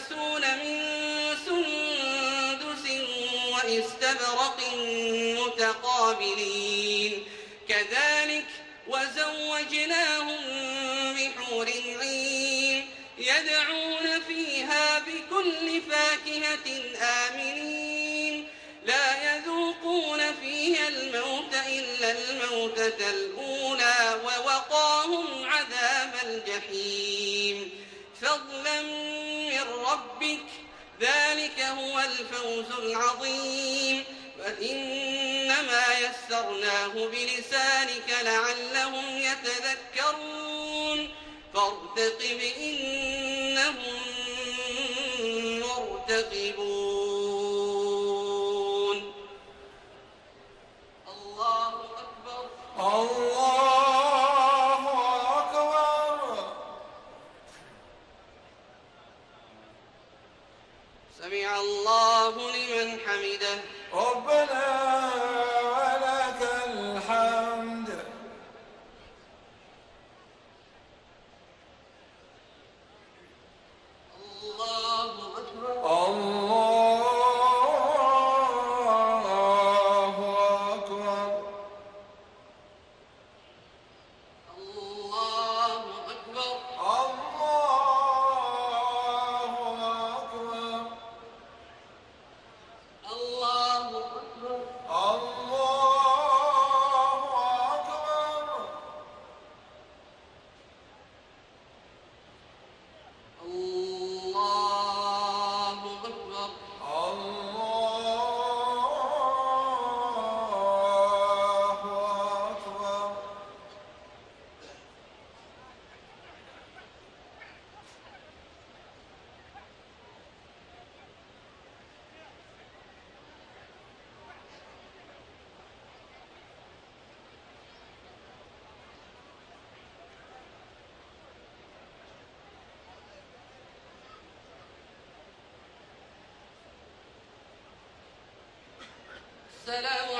يلبسون من سندس واستبرق متقابلين كذلك وزوجناهم بحور عين يدعون فيها بكل فاكهة آمنين لا يذوقون فيها الموت إلا الموتة الأولى ووقاهم عذاب الجحيم فضلا ربك ذلك هو الفوز العظيم. فإنما يسرناه بلسانك لعلهم يتذكرون. فارتقب إنهم مرتقبون. الله أكبر. الله السلام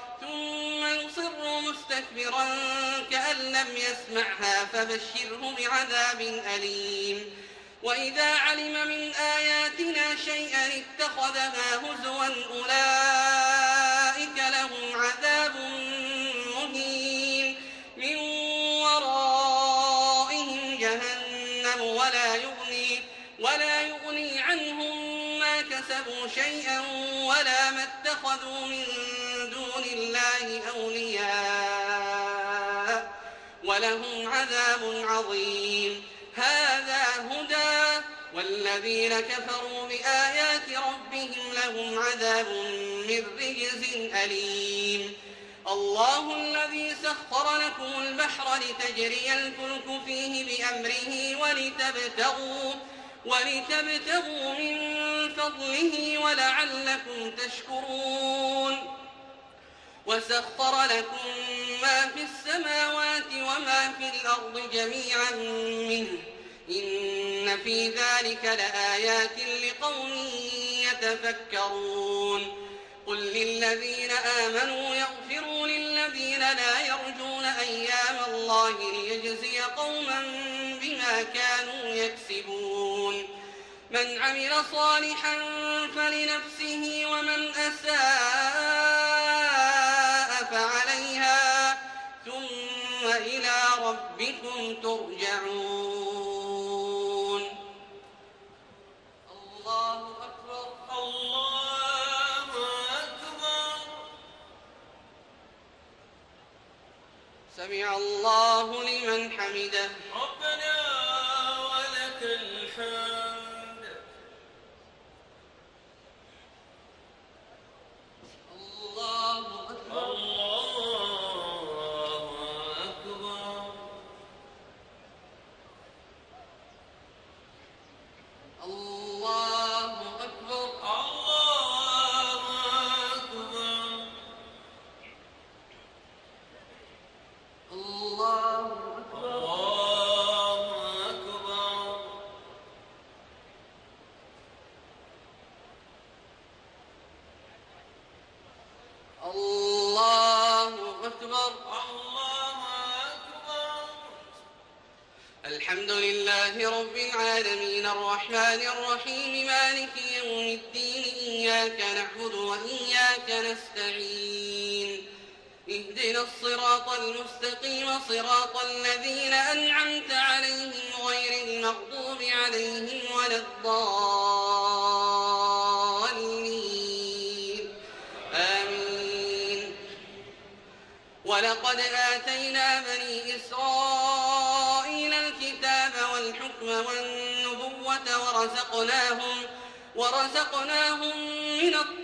ثم يصر مستكبرا كأن لم يسمعها فبشره بعذاب أليم. وإذا علم من آياتنا شيئا اتخذها هزوا أولئك ما كسبوا شيئا ولا ما اتخذوا من دون الله أولياء ولهم عذاب عظيم. هذا هدى والذين كفروا بآيات ربهم لهم عذاب من رجز أليم. الله الذي سخر لكم البحر لتجري الفلك فيه بأمره ولتبتغوا, ولتبتغوا من فضله ولعلكم تشكرون وسخر لكم ما في السماوات وما في الأرض جميعا منه إن في ذلك لآيات لقوم يتفكرون قل للذين آمنوا يغفروا للذين لا يرجون أيام الله ليجزي قوما بما كانوا يكسبون من عمل صالحا فلنفسه ومن أساء فعليها ثم إلى ربكم ترجعون. الله أكبر الله أكبر. سمع الله لمن حمده. اهدنا الصراط المستقيم صراط الذين أنعمت عليهم غير المغضوب عليهم ولا الضالين. آمين. ولقد آتينا بني إسرائيل الكتاب والحكم والنبوة ورزقناهم ورزقناهم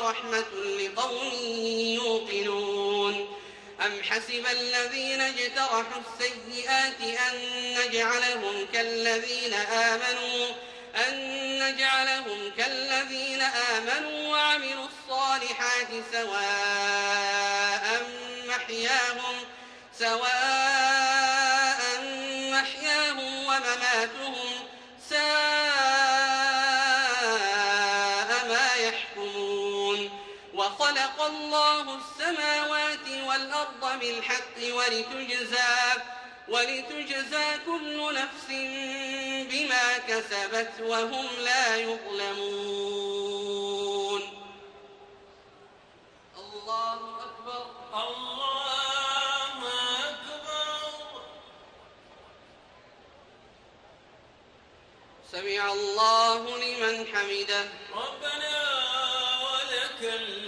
ورحمة لقوم يوقنون. أم حسب الذين اجترحوا السيئات أن نجعلهم كالذين آمنوا أن نجعلهم كالذين آمنوا وعملوا الصالحات سواء محياهم سواء محياهم ومماتهم. الله السماوات والأرض بالحق ولتجزى ولتجزى كل نفس بما كسبت وهم لا يظلمون. الله أكبر الله أكبر. سمع الله لمن حمده. ربنا ولك الحمد.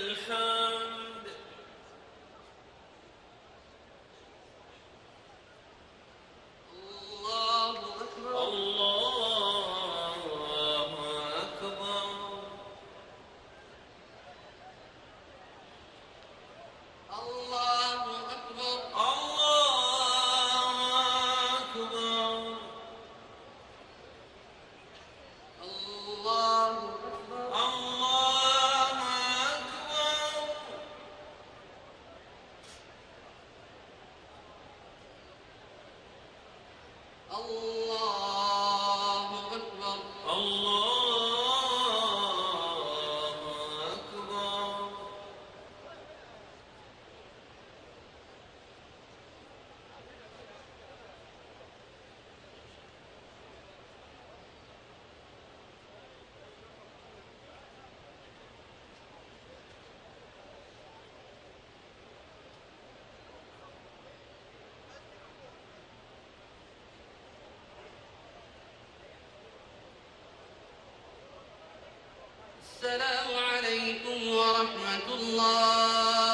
السلام عليكم ورحمة الله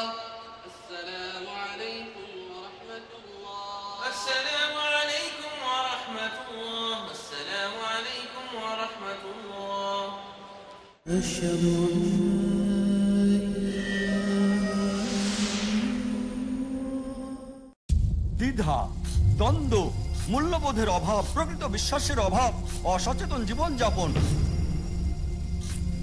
السلام عليكم ورحمة الله السلام عليكم ورحمة الله السلام عليكم ورحمة الله أشهد أن দ্বিধা দ্বন্দ্ব মূল্যবোধের অভাব প্রকৃত বিশ্বাসের অভাব অসচেতন জীবনযাপন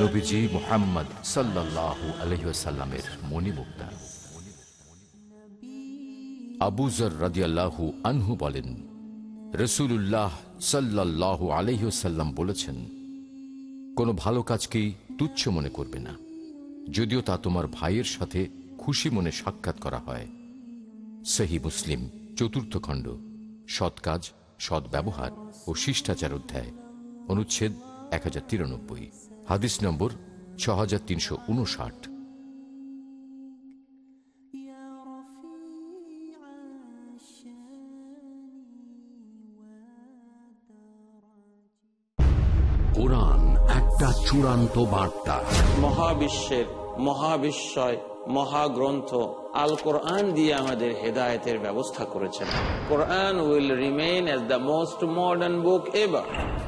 নবীজি মোহাম্মদ সাল্লাহ আলহিসাল্লামের মণিমুক্তা। আবুজর রাদিয়াল্লাহু আনহু বলেন রসুল্লাহ সাল্লাহ আলহিসাল্লাম বলেছেন, কোনো ভালো কাজকেই তুচ্ছ মনে করবে না। যদিও তা তোমার ভাইয়ের সাথে খুশি মনে সাক্ষাৎ করা হয়। সহি মুসলিম চতুর্থ খণ্ড, সৎ কাজ, সৎ ব্যবহার ও শিষ্টাচার অধ্যায়। অনুচ্ছেদ এক তিরানব্বই। হাদিস নম্বর ছ তিনশো উনষাট। কোরআন একটা চূড়ান্ত বার্তা। মহাবিশ্বের মহাবিশ্বয় মহাগ্রন্থ আল কোরআন দিয়ে আমাদের হেদায়তের ব্যবস্থা করেছেন। Quran will remain as the most modern book ever.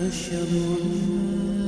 أشهد أن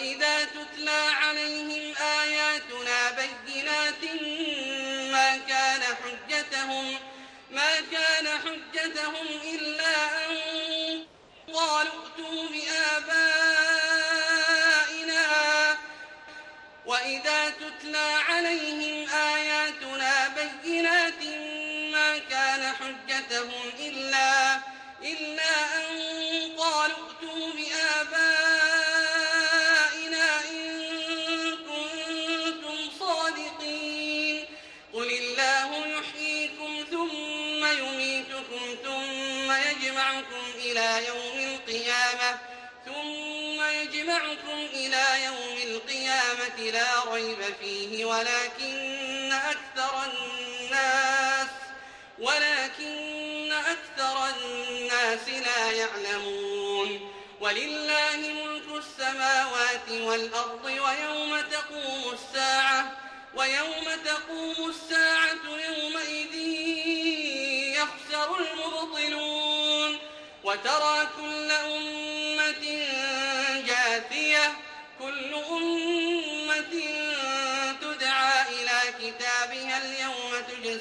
وإذا تتلى عليهم آياتنا بينات ما كان حجتهم ما كان حجتهم إلا أن قالوا ائتوا بآبائنا. وإذا تتلى عليهم ولكن أكثر الناس ولكن أكثر الناس لا يعلمون. ولله ملك السماوات والأرض ويوم تقوم الساعة ويوم تقوم الساعة يومئذ يخسر المبطلون. وترى كل أمة جاثية كل أمة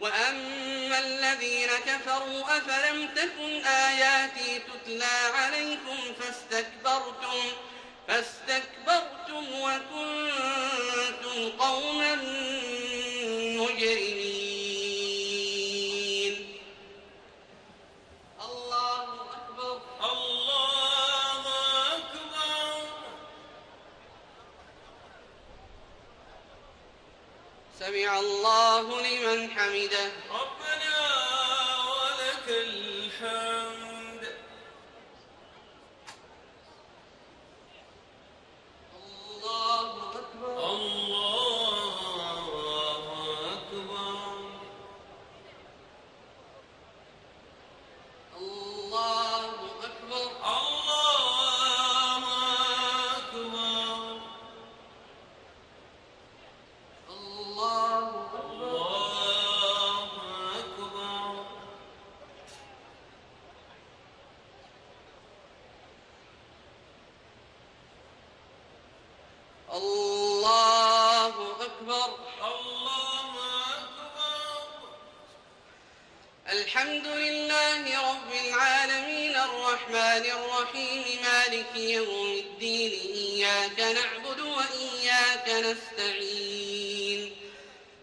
وأما الذين كفروا أفلم تكن آياتي تتلى عليكم فاستكبرتم فاستكبرتم وكنتم قوما الله لمن حمده. ربنا ولك الحمد.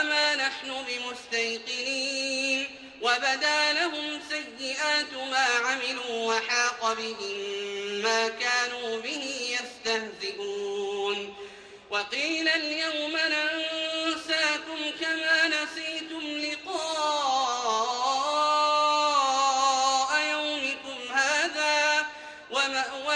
وما نحن بمستيقنين وبدا لهم سيئات ما عملوا وحاق بهم ما كانوا به يستهزئون. وقيل اليوم ننساكم كما نسيتم لقاء يومكم هذا ومأواكم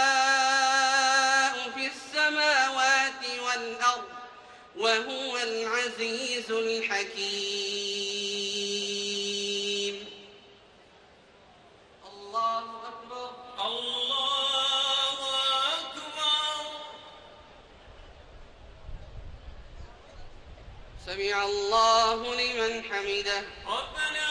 وهو العزيز الحكيم. الله أكبر. الله أكبر. سمع الله لمن حمده. ربنا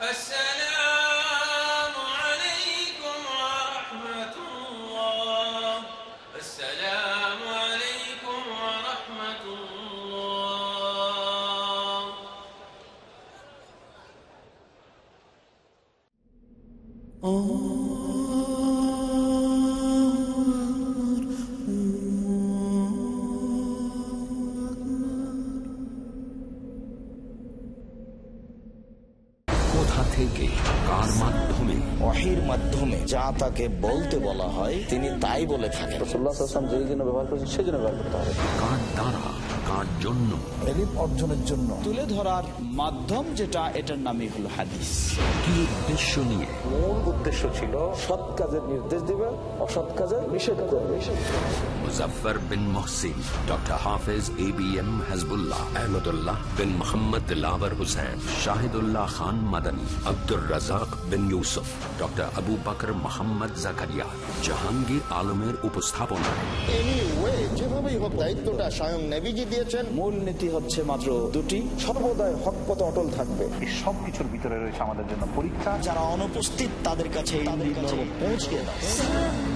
السلام তাকে বলতে বলা হয় তিনি তাই বলে থাকেন। যেই জন্য ব্যবহার করছেন সেই জন্য ব্যবহার করতে হবে। কার দ্বারা কার জন্য? এলিম অর্জনের জন্য। তুলে ধরার মাধ্যম যেটা এটার নামই হলো হাদিস। কি উদ্দেশ্য নিয়ে? মূল উদ্দেশ্য ছিল সৎ কাজের নির্দেশ দিবে অসৎ কাজের নিষেধ করবে। Muzaffar bin Mohsin doctor Hafez A B M Hasbullah Ahmadullah bin Mohammad Dilawar Hussain Shahidullah Khan Madani Abdur Razzak bin Yusuf doctor Abu Bakr Mohammad Zakaria Jahangir আলমের উপস্থাপনায় যেভাবেই হোক দায়িত্বটা স্বয়ং নেভিজি দিয়েছেন। মূল নীতি হচ্ছে মাত্র দুটি। সর্বদাই হক পথে অটল থাকবে। এই সব কিছুর ভিতরে রয়েছে আমাদের জন্য পরীক্ষা। যারা অনুপস্থিত তাদের কাছে পৌঁছে দাও